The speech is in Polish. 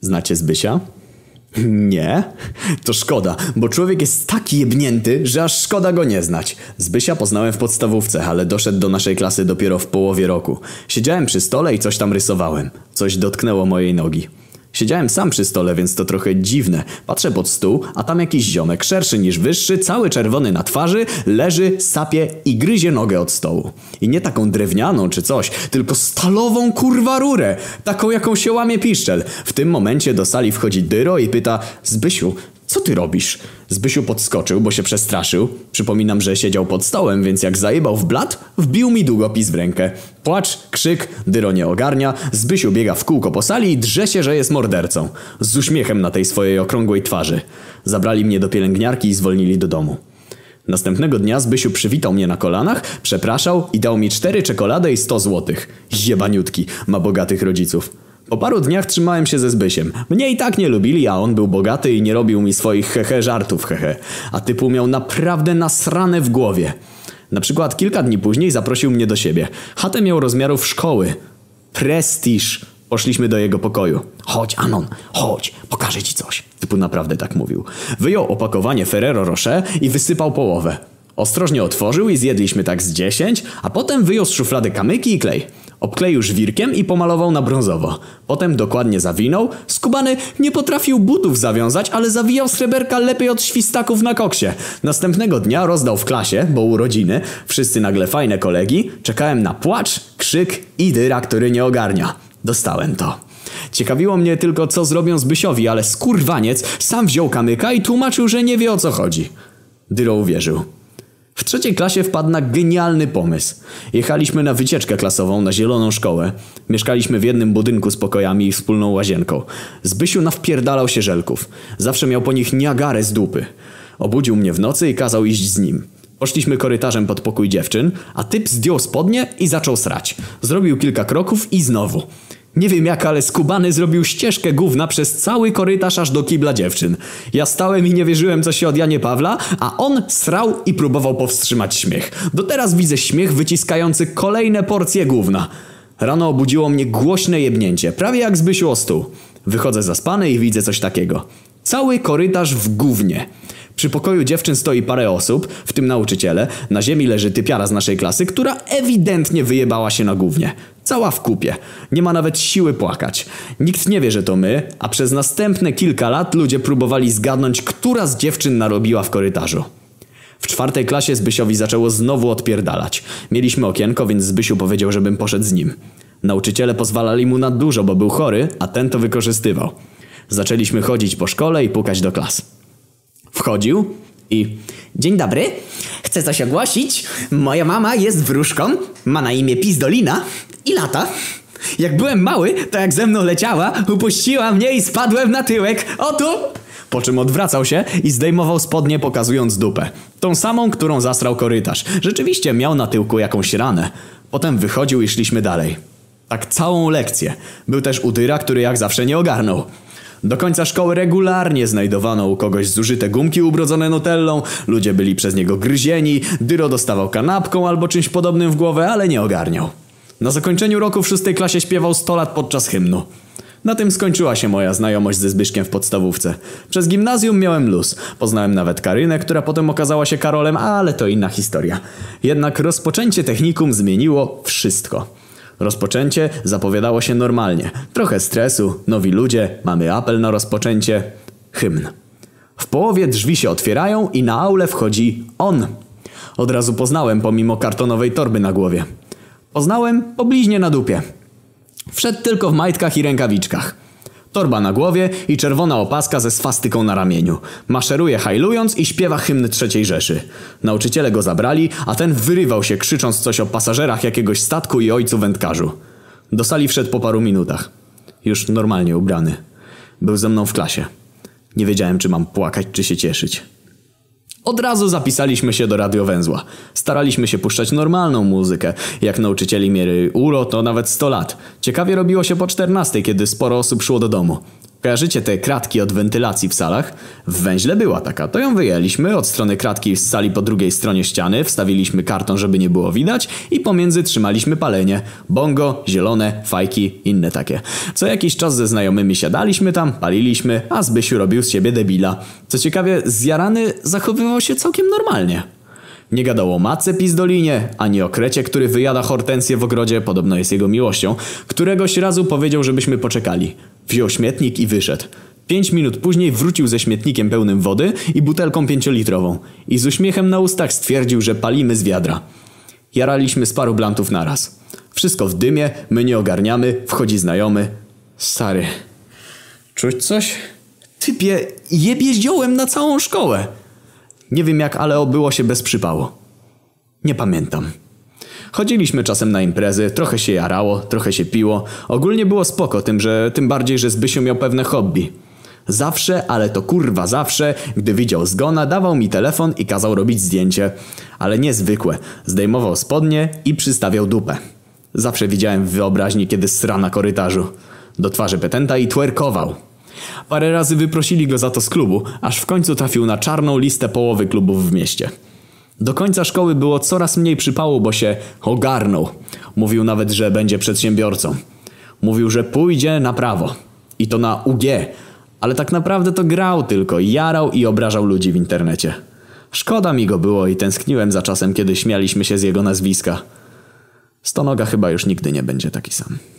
Znacie Zbysia? Nie? To szkoda, bo człowiek jest tak jebnięty, że aż szkoda go nie znać. Zbysia poznałem w podstawówce, ale doszedł do naszej klasy dopiero w połowie roku. Siedziałem przy stole i coś tam rysowałem. Coś dotknęło mojej nogi. Siedziałem sam przy stole, więc to trochę dziwne. Patrzę pod stół, a tam jakiś ziomek, szerszy niż wyższy, cały czerwony na twarzy, leży, sapie i gryzie nogę od stołu. I nie taką drewnianą czy coś, tylko stalową kurwa rurę, taką jaką się łamie piszczel. W tym momencie do sali wchodzi Dyro i pyta, Zbysiu, co ty robisz? Zbysiu podskoczył, bo się przestraszył. Przypominam, że siedział pod stołem, więc jak zajebał w blat, wbił mi długopis w rękę. Płacz, krzyk, Dyro nie ogarnia, Zbysiu biega w kółko po sali i drze się, że jest mordercą. Z uśmiechem na tej swojej okrągłej twarzy. Zabrali mnie do pielęgniarki i zwolnili do domu. Następnego dnia Zbysiu przywitał mnie na kolanach, przepraszał i dał mi cztery czekolady i 100 złotych. Jebaniutki, ma bogatych rodziców. Po paru dniach trzymałem się ze Zbysiem. Mnie i tak nie lubili, a on był bogaty i nie robił mi swoich hehe żartów hehe. A typu miał naprawdę nasrane w głowie. Na przykład kilka dni później zaprosił mnie do siebie. Chatę miał rozmiarów szkoły. Prestiż. Poszliśmy do jego pokoju. Chodź, Anon, chodź, pokażę ci coś. Typu naprawdę tak mówił. Wyjął opakowanie Ferrero Rocher i wysypał połowę. Ostrożnie otworzył i zjedliśmy tak z dziesięć, a potem wyjął z szuflady kamyki i klej. Obkleił żwirkiem i pomalował na brązowo. Potem dokładnie zawinął. Skubany nie potrafił butów zawiązać, ale zawijał sreberka lepiej od świstaków na koksie. Następnego dnia rozdał w klasie, bo urodziny, wszyscy nagle fajne kolegi. Czekałem na płacz, krzyk i dyra, który nie ogarnia. Dostałem to. Ciekawiło mnie tylko, co zrobią Zbysiowi, ale skurwaniec sam wziął kamyka i tłumaczył, że nie wie o co chodzi. Dyro uwierzył. W trzeciej klasie wpadł na genialny pomysł. Jechaliśmy na wycieczkę klasową na zieloną szkołę. Mieszkaliśmy w jednym budynku z pokojami i wspólną łazienką. Zbysiu nawpierdalał się żelków. Zawsze miał po nich niagarę z dupy. Obudził mnie w nocy i kazał iść z nim. Poszliśmy korytarzem pod pokój dziewczyn, a typ zdjął spodnie i zaczął srać. Zrobił kilka kroków i znowu. Nie wiem jak, ale skubany zrobił ścieżkę gówna przez cały korytarz aż do kibla dziewczyn. Ja stałem i nie wierzyłem co się od Janie Pawla, a on srał i próbował powstrzymać śmiech. Do teraz widzę śmiech wyciskający kolejne porcje gówna. Rano obudziło mnie głośne jebnięcie, prawie jak Zbysiu o stół. Wychodzę zaspany i widzę coś takiego. Cały korytarz w gównie. Przy pokoju dziewczyn stoi parę osób, w tym nauczyciele. Na ziemi leży typiara z naszej klasy, która ewidentnie wyjebała się na gównie. Cała w kupie. Nie ma nawet siły płakać. Nikt nie wie, że to my, a przez następne kilka lat ludzie próbowali zgadnąć, która z dziewczyn narobiła w korytarzu. W czwartej klasie Zbysiowi zaczęło znowu odpierdalać. Mieliśmy okienko, więc Zbysiu powiedział, żebym poszedł z nim. Nauczyciele pozwalali mu na dużo, bo był chory, a ten to wykorzystywał. Zaczęliśmy chodzić po szkole i pukać do klas. Wchodził i... Dzień dobry, chcę coś ogłosić. Moja mama jest wróżką, ma na imię Pizdolina i lata. Jak byłem mały, to jak ze mną leciała, upuściła mnie i spadłem na tyłek. O tu! Po czym odwracał się i zdejmował spodnie pokazując dupę. Tą samą, którą zasrał korytarz. Rzeczywiście miał na tyłku jakąś ranę. Potem wychodził i szliśmy dalej. Tak całą lekcję. Był też udyra, który jak zawsze nie ogarnął. Do końca szkoły regularnie znajdowano u kogoś zużyte gumki ubrodzone nutellą, ludzie byli przez niego gryzieni, Dyro dostawał kanapką albo czymś podobnym w głowę, ale nie ogarniał. Na zakończeniu roku w szóstej klasie śpiewał 100 lat podczas hymnu. Na tym skończyła się moja znajomość ze Zbyszkiem w podstawówce. Przez gimnazjum miałem luz. Poznałem nawet Karynę, która potem okazała się Karolem, ale to inna historia. Jednak rozpoczęcie technikum zmieniło wszystko. Rozpoczęcie zapowiadało się normalnie. Trochę stresu, nowi ludzie, mamy apel na rozpoczęcie. Hymn. W połowie drzwi się otwierają i na aulę wchodzi on. Od razu poznałem pomimo kartonowej torby na głowie. Poznałem po bliźnie na dupie. Wszedł tylko w majtkach i rękawiczkach. Torba na głowie i czerwona opaska ze swastyką na ramieniu. Maszeruje hajlując i śpiewa hymn trzeciej Rzeszy. Nauczyciele go zabrali, a ten wyrywał się krzycząc coś o pasażerach jakiegoś statku i ojcu wędkarzu. Do sali wszedł po paru minutach. Już normalnie ubrany. Był ze mną w klasie. Nie wiedziałem, czy mam płakać, czy się cieszyć. Od razu zapisaliśmy się do radiowęzła. Staraliśmy się puszczać normalną muzykę. Jak nauczycieli miery URO, to nawet 100 lat. Ciekawie robiło się po 14, kiedy sporo osób szło do domu. Kojarzycie te kratki od wentylacji w salach? W węźle była taka, to ją wyjęliśmy, od strony kratki z sali po drugiej stronie ściany wstawiliśmy karton, żeby nie było widać i pomiędzy trzymaliśmy palenie. Bongo, zielone, fajki, inne takie. Co jakiś czas ze znajomymi siadaliśmy tam, paliliśmy, a Zbysiu robił z siebie debila. Co ciekawie, zjarany zachowywał się całkiem normalnie. Nie gadał o matce pizdolinie, ani o krecie, który wyjada hortensję w ogrodzie, podobno jest jego miłością. Któregoś razu powiedział, żebyśmy poczekali. Wziął śmietnik i wyszedł. Pięć minut później wrócił ze śmietnikiem pełnym wody i butelką pięciolitrową. I z uśmiechem na ustach stwierdził, że palimy z wiadra. Jaraliśmy z paru blantów naraz. Wszystko w dymie, my nie ogarniamy, wchodzi znajomy. Stary, czuć coś? Typie, jebie ziołem na całą szkołę. Nie wiem jak, ale obyło się bez przypału. Nie pamiętam. Chodziliśmy czasem na imprezy, trochę się jarało, trochę się piło. Ogólnie było spoko, tym, że, tym bardziej, że Zbysiu miał pewne hobby. Zawsze, ale to kurwa zawsze, gdy widział zgona, dawał mi telefon i kazał robić zdjęcie. Ale niezwykłe. Zdejmował spodnie i przystawiał dupę. Zawsze widziałem w wyobraźni, kiedy sra na korytarzu. Do twarzy petenta i twerkował. Parę razy wyprosili go za to z klubu, aż w końcu trafił na czarną listę połowy klubów w mieście. Do końca szkoły było coraz mniej przypału, bo się ogarnął. Mówił nawet, że będzie przedsiębiorcą. Mówił, że pójdzie na prawo. I to na UG. Ale tak naprawdę to grał tylko, jarał i obrażał ludzi w internecie. Szkoda mi go było i tęskniłem za czasem, kiedy śmialiśmy się z jego nazwiska. Stonoga chyba już nigdy nie będzie taki sam.